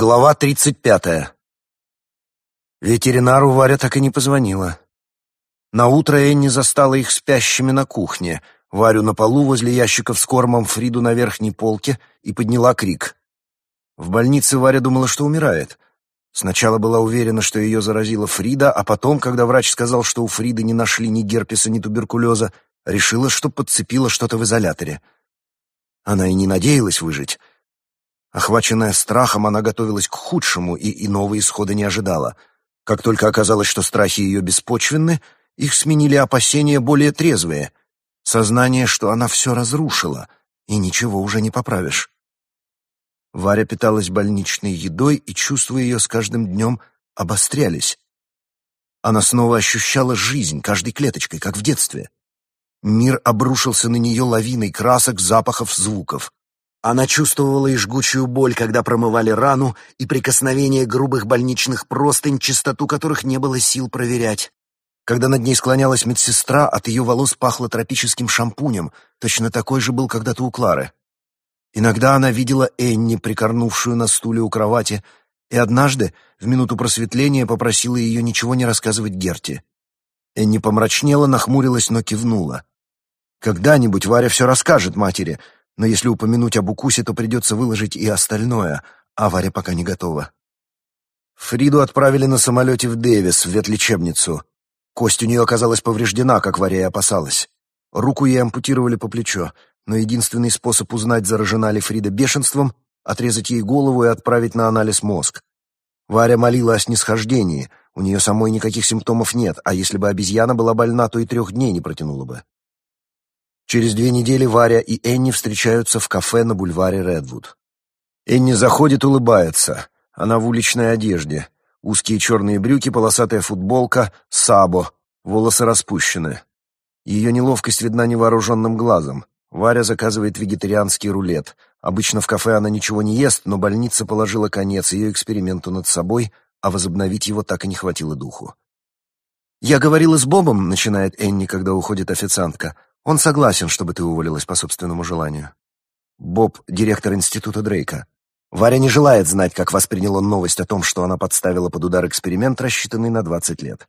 Глава тридцать пятая. Ветеринару Варя так и не позвонила. На утро Энни застала их спящими на кухне, Варю на полу возле ящиков с кормом, Фриду на верхней полке и подняла крик. В больнице Варя думала, что умирает. Сначала была уверена, что ее заразила Фрида, а потом, когда врач сказал, что у Фриды не нашли ни герпеса, ни туберкулеза, решила, что подцепила что-то в изоляторе. Она и не надеялась выжить. Охваченная страхом, она готовилась к худшему и иного исхода не ожидала. Как только оказалось, что страхи ее беспочвенны, их сменили опасения более трезвые. Сознание, что она все разрушила, и ничего уже не поправишь. Варя питалась больничной едой, и чувства ее с каждым днем обострялись. Она снова ощущала жизнь каждой клеточкой, как в детстве. Мир обрушился на нее лавиной красок, запахов, звуков. Она чувствовала и жгучую боль, когда промывали рану, и прикосновение грубых больничных простынь, чистоту которых не было сил проверять. Когда над ней склонялась медсестра, от ее волос пахло тропическим шампунем, точно такой же был когда-то у Клары. Иногда она видела Энни, прикорнувшую на стуле у кровати, и однажды, в минуту просветления, попросила ее ничего не рассказывать Герти. Энни помрачнела, нахмурилась, но кивнула. Когда-нибудь Варя все расскажет матери — но если упомянуть об укусе, то придется выложить и остальное, а Варя пока не готова. Фриду отправили на самолете в Дэвис, в ветлечебницу. Кость у нее оказалась повреждена, как Варя и опасалась. Руку ей ампутировали по плечо, но единственный способ узнать, заражена ли Фрида бешенством, отрезать ей голову и отправить на анализ мозг. Варя молила о снисхождении, у нее самой никаких симптомов нет, а если бы обезьяна была больна, то и трех дней не протянула бы. Через две недели Варя и Энни встречаются в кафе на бульваре Редвуд. Энни заходит, улыбается. Она в уличной одежде. Узкие черные брюки, полосатая футболка, сабо, волосы распущены. Ее неловкость видна невооруженным глазом. Варя заказывает вегетарианский рулет. Обычно в кафе она ничего не ест, но больница положила конец ее эксперименту над собой, а возобновить его так и не хватило духу. «Я говорила с Бобом», — начинает Энни, когда уходит официантка. Он согласен, чтобы ты уволилась по собственному желанию. Боб — директор института Дрейка. Варя не желает знать, как воспринял он новость о том, что она подставила под удар эксперимент, рассчитанный на 20 лет.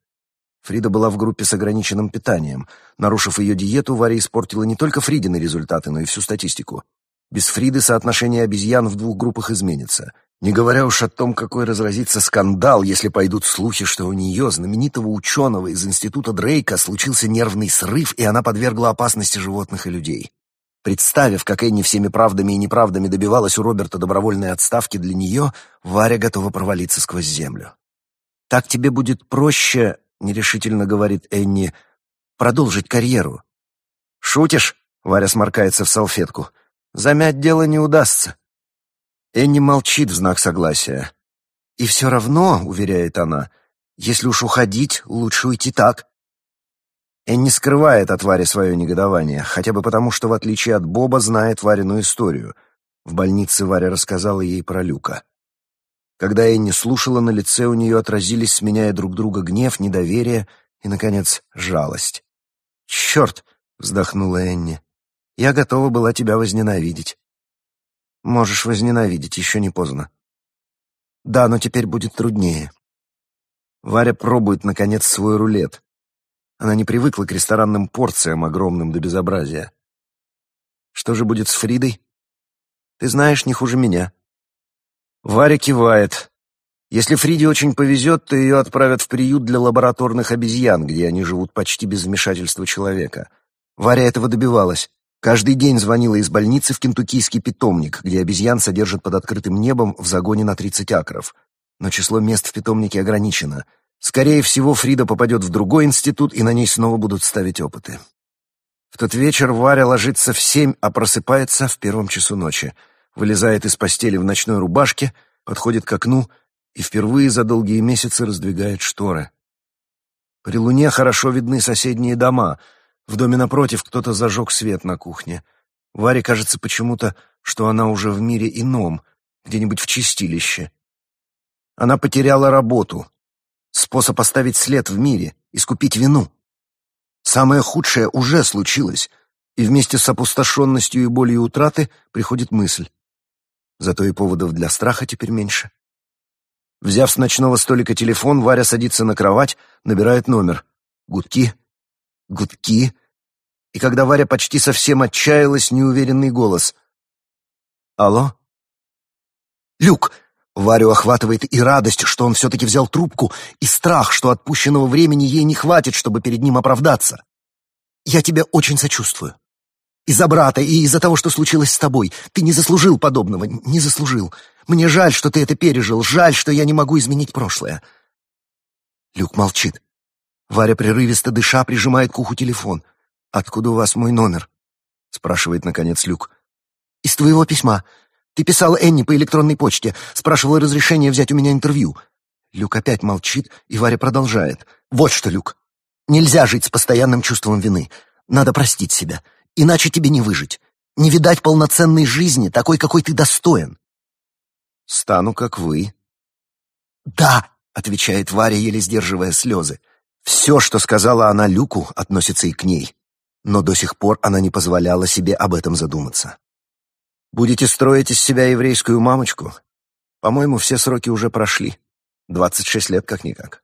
Фрида была в группе с ограниченным питанием. Нарушив ее диету, Варя испортила не только Фридины результаты, но и всю статистику. Без Фриды соотношение обезьян в двух группах изменится. Не говоря уж о том, какой разразится скандал, если пойдут слухи, что у нее, знаменитого ученого из института Дрейка, случился нервный срыв, и она подвергла опасности животных и людей. Представив, как Энни всеми правдами и неправдами добивалась у Роберта добровольной отставки для нее, Варя готова провалиться сквозь землю. «Так тебе будет проще», — нерешительно говорит Энни, — «продолжить карьеру». «Шутишь?» — Варя сморкается в салфетку. «Замять дело не удастся. Энни молчит в знак согласия. «И все равно», — уверяет она, — «если уж уходить, лучше уйти так». Энни скрывает от Вари свое негодование, хотя бы потому, что, в отличие от Боба, знает Варину историю. В больнице Варя рассказала ей про Люка. Когда Энни слушала, на лице у нее отразились, сменяя друг друга гнев, недоверие и, наконец, жалость. «Черт!» — вздохнула Энни. «Я готова была тебя возненавидеть». Можешь возненавидеть, еще не поздно. Да, но теперь будет труднее. Варя пробует, наконец, свой рулет. Она не привыкла к ресторанным порциям, огромным до безобразия. Что же будет с Фридой? Ты знаешь, не хуже меня. Варя кивает. Если Фриде очень повезет, то ее отправят в приют для лабораторных обезьян, где они живут почти без вмешательства человека. Варя этого добивалась. Каждый день звонила из больницы в кентуккийский питомник, где обезьян содержат под открытым небом в загоне на 30 акров. Но число мест в питомнике ограничено. Скорее всего, Фрида попадет в другой институт, и на ней снова будут ставить опыты. В тот вечер Варя ложится в семь, а просыпается в первом часу ночи. Вылезает из постели в ночной рубашке, подходит к окну и впервые за долгие месяцы раздвигает шторы. При луне хорошо видны соседние дома — в доме напротив кто-то зажег свет на кухне. Варе кажется почему-то, что она уже в мире ином, где-нибудь в чистилище. Она потеряла работу, способ оставить след в мире, искупить вину. Самое худшее уже случилось, и вместе с опустошенностью и болью утраты приходит мысль. Зато и поводов для страха теперь меньше. Взяв с ночного столика телефон, Варя садится на кровать, набирает номер. Гудки, гудки. И когда Варя почти совсем отчаялась, неуверенный голос. «Алло?» «Люк!» Варю охватывает и радость, что он все-таки взял трубку, и страх, что отпущенного времени ей не хватит, чтобы перед ним оправдаться. «Я тебя очень сочувствую. Из-за брата и из-за того, что случилось с тобой. Ты не заслужил подобного, не заслужил. Мне жаль, что ты это пережил, жаль, что я не могу изменить прошлое». Люк молчит. Варя, прерывисто дыша, прижимает к уху телефон. «Откуда у вас мой номер?» — спрашивает, наконец, Люк. «Из твоего письма. Ты писал Энни по электронной почте, спрашивал разрешение взять у меня интервью». Люк опять молчит, и Варя продолжает. «Вот что, Люк, нельзя жить с постоянным чувством вины. Надо простить себя. Иначе тебе не выжить. Не видать полноценной жизни, такой, какой ты достоин. Стану, как вы. Да, отвечает Варя, еле сдерживая слезы. Все, что сказала она Люку, относится и к ней. Но до сих пор она не позволяла себе об этом задуматься. Будете строить из себя еврейскую мамочку? По-моему, все сроки уже прошли. Двадцать шесть лет как-никак.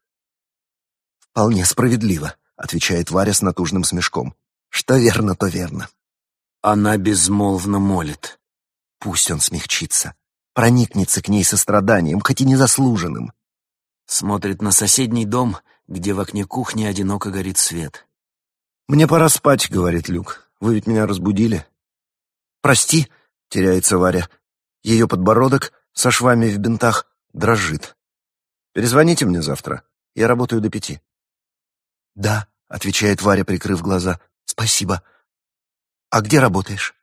Вполне справедливо, отвечает Варя с натужным смешком. Что верно, то верно. Она безмолвно молит. Пусть он смягчится, проникнется к ней состраданием, хоть и незаслуженным. Смотрит на соседний дом, где в окне кухни одиноко горит свет. «Мне пора спать», — говорит Люк. «Вы ведь меня разбудили?» «Прости», — теряется Варя. Ее подбородок со швами в бинтах дрожит. «Перезвоните мне завтра. Я работаю до пяти». «Да», — отвечает Варя, прикрыв глаза. «Спасибо. А где работаешь?»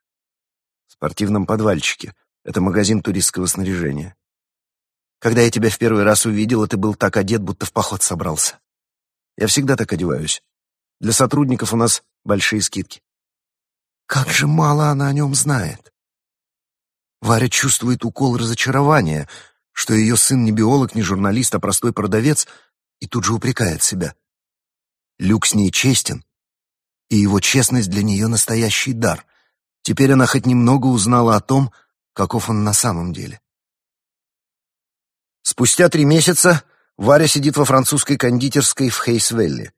«В спортивном подвальчике. Это магазин туристского снаряжения». «Когда я тебя в первый раз увидела, ты был так одет, будто в поход собрался». «Я всегда так одеваюсь. Для сотрудников у нас большие скидки». «Как же мало она о нем знает». Варя чувствует укол разочарования, что ее сын не биолог, не журналист, а простой продавец, и тут же упрекает себя. Люк с ней честен, и его честность для нее настоящий дар. Теперь она хоть немного узнала о том, каков он на самом деле. Спустя три месяца Варя сидит во французской кондитерской в Хейсвелле.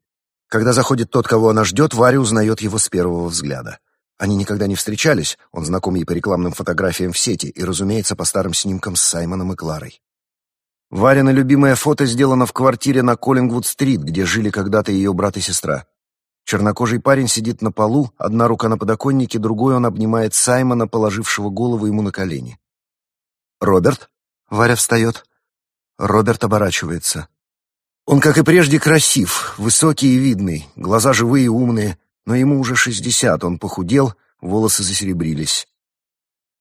Когда заходит тот, кого она ждет, Варя узнает его с первого взгляда. Они никогда не встречались, он знаком ей по рекламным фотографиям в сети и, разумеется, по старым снимкам с Саймоном и Кларой. Варина любимое фото сделано в квартире на Коллингвуд-стрит, где жили когда-то ее брат и сестра. Чернокожий парень сидит на полу, одна рука на подоконнике, другой он обнимает Саймона, положившего голову ему на колени. «Роберт?» — Варя встает. Роберт оборачивается. Он, как и прежде, красив, высокий и видный, глаза живые и умные, но ему уже шестьдесят, он похудел, волосы засеребрились.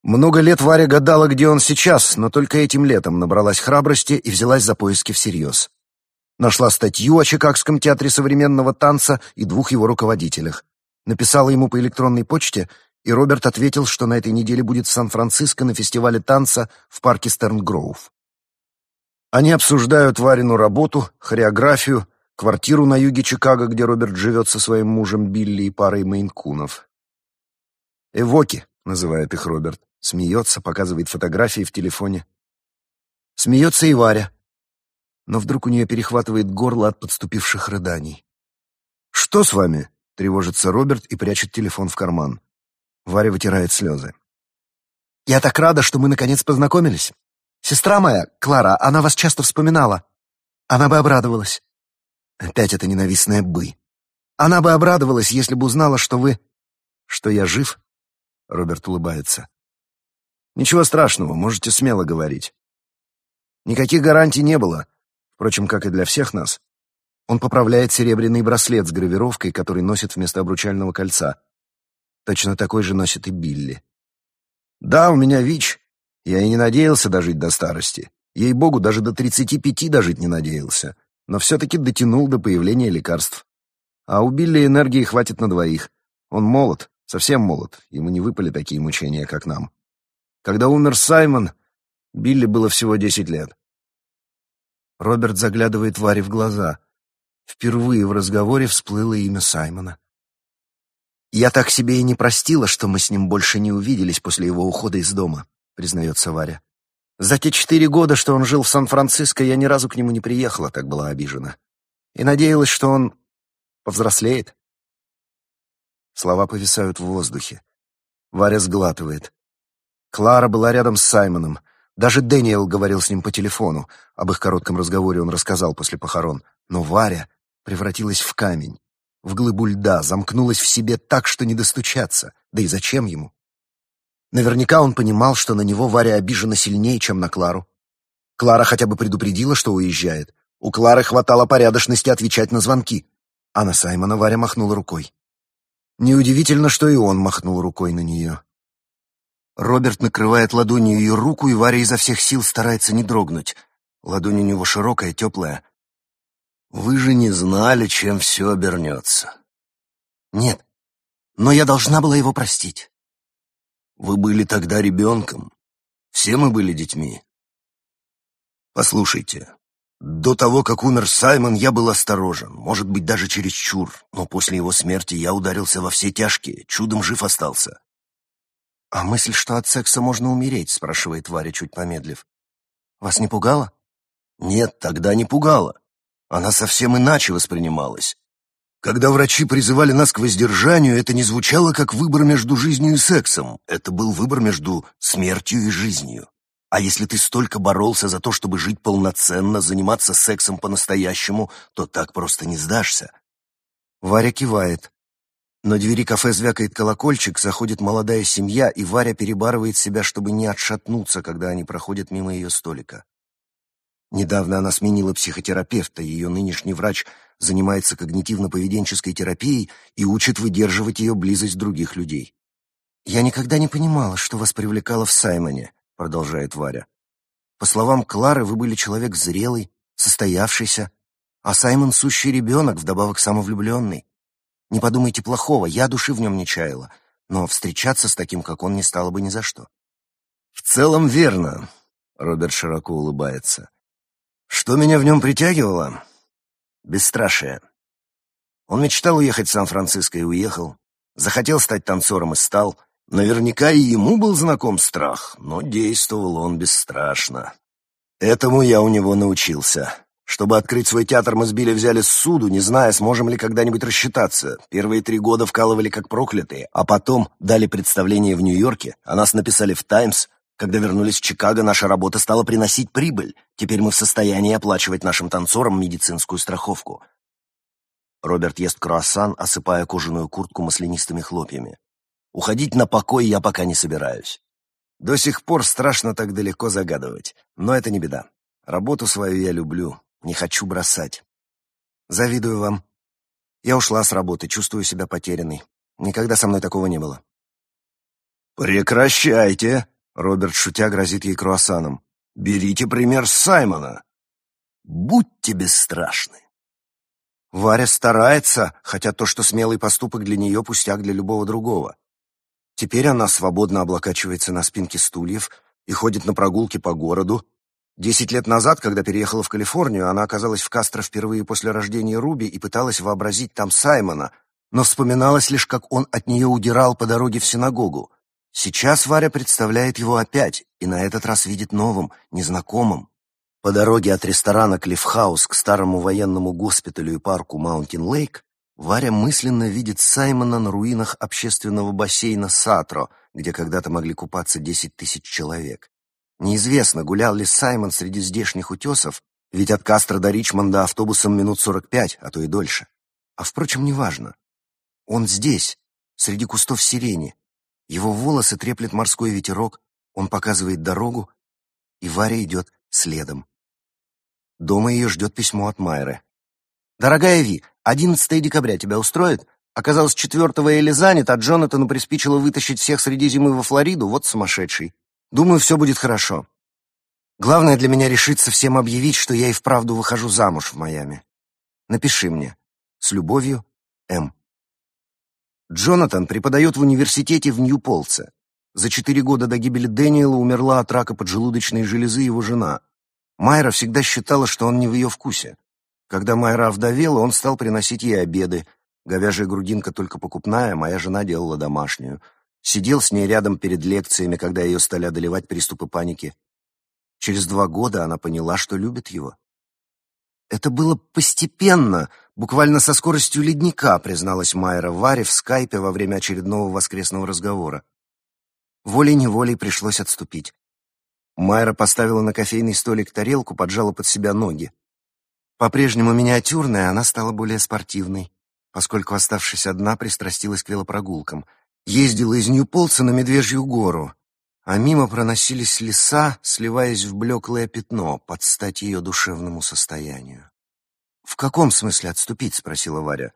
Много лет Варя гадала, где он сейчас, но только этим летом набралась храбрости и взялась за поиски всерьез. Нашла статью о Чикагском театре современного танца и двух его руководителях. Написала ему по электронной почте, и Роберт ответил, что на этой неделе будет в Сан-Франциско на фестивале танца в парке Стернгроув. Они обсуждают Варину работу, хореографию, квартиру на юге Чикаго, где Роберт живет со своим мужем Билли и парой мейнкунов. «Эвоки», — называет их Роберт, смеется, показывает фотографии в телефоне. Смеется и Варя, но вдруг у нее перехватывает горло от подступивших рыданий. «Что с вами?» — тревожится Роберт и прячет телефон в карман. Варя вытирает слезы. «Я так рада, что мы наконец познакомились. Сестра моя, Клара, она вас часто вспоминала. Она бы обрадовалась». Опять это ненавистное «бы». Она бы обрадовалась, если бы узнала, что вы... Что я жив? Роберт улыбается. Ничего страшного, можете смело говорить. Никаких гарантий не было, Впрочем, как и для всех нас. Он поправляет серебряный браслет с гравировкой, который носит вместо обручального кольца. Точно такой же носит и Билли. «Да, у меня ВИЧ. Я и не надеялся дожить до старости. Ей-богу, даже до тридцати пяти дожить не надеялся. Но все-таки дотянул до появления лекарств. А у Билли энергии хватит на двоих. Он молод, совсем молод. Ему не выпали такие мучения, как нам. Когда умер Саймон, Билли было всего десять лет. Роберт заглядывает Варе в глаза. Впервые в разговоре всплыло имя Саймона. «Я так себе и не простила, что мы с ним больше не увиделись после его ухода из дома», — признается Варя. За те четыре года, что он жил в Сан-Франциско, я ни разу к нему не приехала, так была обижена. И надеялась, что он повзрослеет. Слова повисают в воздухе. Варя сглатывает. Клара была рядом с Саймоном. Даже Дэниел говорил с ним по телефону. Об их коротком разговоре он рассказал после похорон. Но Варя превратилась в камень, в глыбу льда, замкнулась в себе так, что не достучаться. Да и зачем ему? Наверняка он понимал, что на него Варя обижена сильнее, чем на Клару. Клара хотя бы предупредила, что уезжает. У Клары хватало порядочности отвечать на звонки. А на Саймона Варя махнула рукой. Неудивительно, что и он махнул рукой на нее. Роберт накрывает ладонью ее руку, и Варя изо всех сил старается не дрогнуть. Ладонь у него широкая, теплая. «Вы же не знали, чем все обернется». «Нет, но я должна была его простить». «Вы были тогда ребенком. Все мы были детьми. Послушайте, до того, как умер Саймон, я был осторожен, может быть, даже чересчур, но после его смерти я ударился во все тяжкие, чудом жив остался. «А мысль, что от секса можно умереть?» — спрашивает Варя, чуть помедлив. «Вас не пугало?» «Нет, тогда не пугало. Она совсем иначе воспринималась. Когда врачи призывали нас к воздержанию, это не звучало как выбор между жизнью и сексом. Это был выбор между смертью и жизнью. А если ты столько боролся за то, чтобы жить полноценно, заниматься сексом по-настоящему, то так просто не сдашься». Варя кивает. На двери кафе звякает колокольчик, заходит молодая семья, и Варя перебарывает себя, чтобы не отшатнуться, когда они проходят мимо ее столика. Недавно она сменила психотерапевта, ее нынешний врач занимается когнитивно-поведенческой терапией и учит выдерживать ее близость других людей. «Я никогда не понимала, что вас привлекало в Саймоне», — продолжает Варя. «По словам Клары, вы были человек зрелый, состоявшийся, а Саймон — сущий ребенок, вдобавок самовлюбленный. Не подумайте плохого, я души в нем не чаяла, но встречаться с таким, как он, не стало бы ни за что. «В целом верно», — Роберт широко улыбается. «Что меня в нем притягивало? Бесстрашие. Он мечтал уехать в Сан-Франциско и уехал. Захотел стать танцором и стал. Наверняка и ему был знаком страх, но действовал он бесстрашно. Этому я у него научился. Чтобы открыть свой театр, мы с Билли взяли суду, не зная, сможем ли когда-нибудь рассчитаться. Первые три года вкалывали как проклятые, а потом дали представление в Нью-Йорке, а нас написали в «Таймс». Когда вернулись в Чикаго, наша работа стала приносить прибыль. Теперь мы в состоянии оплачивать нашим танцорам медицинскую страховку. Роберт ест круассан, осыпая кожаную куртку маслянистыми хлопьями. Уходить на покой я пока не собираюсь. До сих пор страшно так далеко загадывать, но это не беда. Работу свою я люблю, не хочу бросать. Завидую вам. Я ушла с работы, чувствую себя потерянной. Никогда со мной такого не было. «Прекращайте!» — Роберт, шутя, грозит ей круассаном. «Берите пример с Саймона. Будьте бесстрашны». Варя старается, хотя то, что смелый поступок для нее, пустяк для любого другого. Теперь она свободно облокачивается на спинке стульев и ходит на прогулки по городу, Десять лет назад, когда переехала в Калифорнию, она оказалась в Кастро впервые после рождения Руби и пыталась вообразить там Саймона, но вспоминалось лишь, как он от нее удирал по дороге в синагогу. Сейчас Варя представляет его опять, и на этот раз видит новым, незнакомым. По дороге от ресторана Клиффхаус к старому военному госпиталю и парку Маунтин Лейк Варя мысленно видит Саймона на руинах общественного бассейна Сатро, где когда-то могли купаться десять тысяч человек. Неизвестно, гулял ли Саймон среди здешних утесов, ведь от Кастро до Ричмонда автобусом минут сорок пять, а то и дольше. А впрочем, неважно. Он здесь, среди кустов сирени. Его волосы треплет морской ветерок, он показывает дорогу, и Варя идет следом. Дома ее ждет письмо от Майры. «Дорогая Ви, 11 декабря тебя устроит? Оказалось, четвертого Элли занят, а Джонатану приспичило вытащить всех среди зимы во Флориду, вот сумасшедший. Думаю, все будет хорошо. Главное для меня решиться всем объявить, что я и вправду выхожу замуж в Майами. Напиши мне. С любовью, М. Джонатан преподает в университете в Нью-Полце. За четыре года до гибели Дэниела умерла от рака поджелудочной железы его жена. Майра всегда считала, что он не в ее вкусе. Когда Майра овдовела, он стал приносить ей обеды. Говяжья грудинка только покупная, моя жена делала домашнюю. Сидел с ней рядом перед лекциями, когда ее стали одолевать приступы паники. Через два года она поняла, что любит его. Это было постепенно, буквально со скоростью ледника, призналась Майра Варе в скайпе во время очередного воскресного разговора. Волей-неволей пришлось отступить. Майра поставила на кофейный столик тарелку, поджала под себя ноги. По-прежнему миниатюрная, она стала более спортивной, поскольку, оставшись одна, пристрастилась к велопрогулкам. Ездила из Ньюполса на Медвежью гору, а мимо проносились леса, сливаясь в блеклое пятно под стать ее душевному состоянию. «В каком смысле отступить?» — спросила Варя.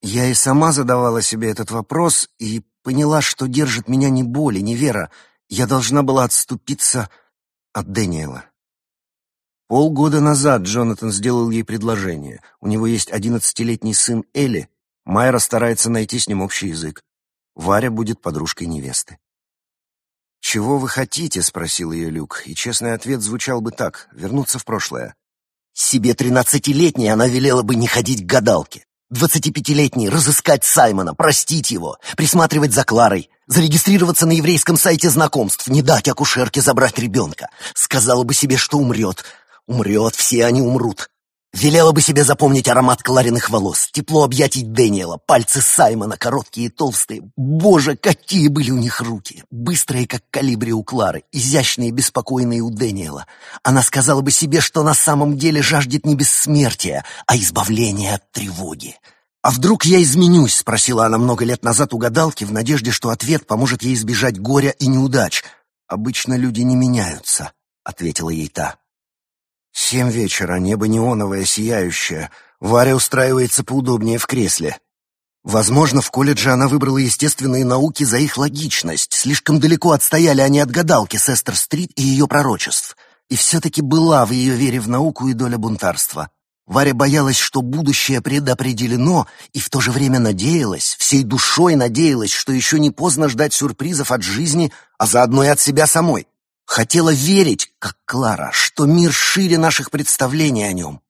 Я и сама задавала себе этот вопрос и поняла, что держит меня не боль и не вера. Я должна была отступиться от Дэниела. Полгода назад Джонатан сделал ей предложение. У него есть одиннадцатилетний сын Элли. Майра старается найти с ним общий язык. Варя будет подружкой невесты. «Чего вы хотите?» — спросил ее Люк, и честный ответ звучал бы так — вернуться в прошлое. Себе тринадцатилетней она велела бы не ходить к гадалке. Двадцатипятилетней разыскать Саймона, простить его, присматривать за Кларой, зарегистрироваться на еврейском сайте знакомств, не дать акушерке забрать ребенка. Сказала бы себе, что умрет. Умрет, все они умрут. Велела бы себе запомнить аромат Клариных волос, тепло объятий Дэниела, пальцы Саймона, короткие и толстые. Боже, какие были у них руки! Быстрые, как калибри у Клары, изящные и беспокойные у Дэниела. Она сказала бы себе, что на самом деле жаждет не бессмертия, а избавления от тревоги. «А вдруг я изменюсь?» — спросила она много лет назад у гадалки в надежде, что ответ поможет ей избежать горя и неудач. «Обычно люди не меняются», — ответила ей та. Семь вечера, небо неоновое, сияющее. Варя устраивается поудобнее в кресле. Возможно, в колледже она выбрала естественные науки за их логичность. Слишком далеко отстояли они от гадалки Сестер-стрит и ее пророчеств. И все-таки была в ее вере в науку и доля бунтарства. Варя боялась, что будущее предопределено, и в то же время надеялась, всей душой надеялась, что еще не поздно ждать сюрпризов от жизни, а заодно и от себя самой. Хотела верить, как Клара, что мир шире наших представлений о нем.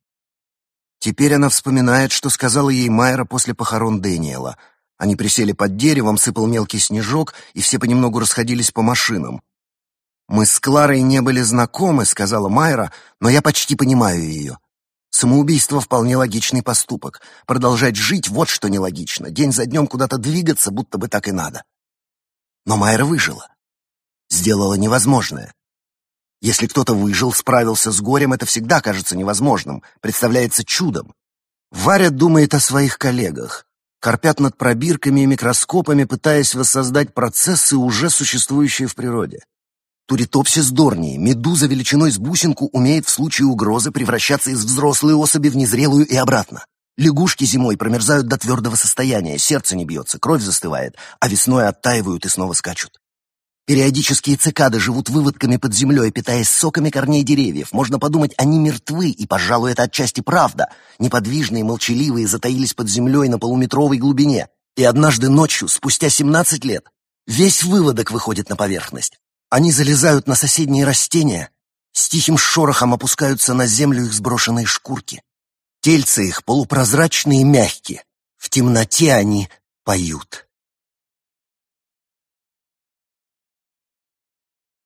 Теперь она вспоминает, что сказала ей Майра после похорон Дэниела. Они присели под деревом, сыпал мелкий снежок, и все понемногу расходились по машинам. «Мы с Кларой не были знакомы», — сказала Майра, «но я почти понимаю ее. Самоубийство — вполне логичный поступок. Продолжать жить — вот что нелогично. День за днем куда-то двигаться, будто бы так и надо». Но Майра выжила сделала невозможное. Если кто-то выжил, справился с горем, это всегда кажется невозможным, представляется чудом. Варя думает о своих коллегах, корпят над пробирками и микроскопами, пытаясь воссоздать процессы, уже существующие в природе. Туритопсис дорнии, медуза величиной с бусинку, умеет в случае угрозы превращаться из взрослой особи в незрелую и обратно. Лягушки зимой промерзают до твердого состояния, сердце не бьется, кровь застывает, а весной оттаивают и снова скачут. Периодические цикады живут выводками под землей, питаясь соками корней деревьев. Можно подумать, они мертвы, и, пожалуй, это отчасти правда. Неподвижные, молчаливые затаились под землей на полуметровой глубине. И однажды ночью, спустя 17 лет, весь выводок выходит на поверхность. Они залезают на соседние растения, с тихим шорохом опускаются на землю их сброшенные шкурки. Тельцы их полупрозрачные и мягкие. В темноте они поют.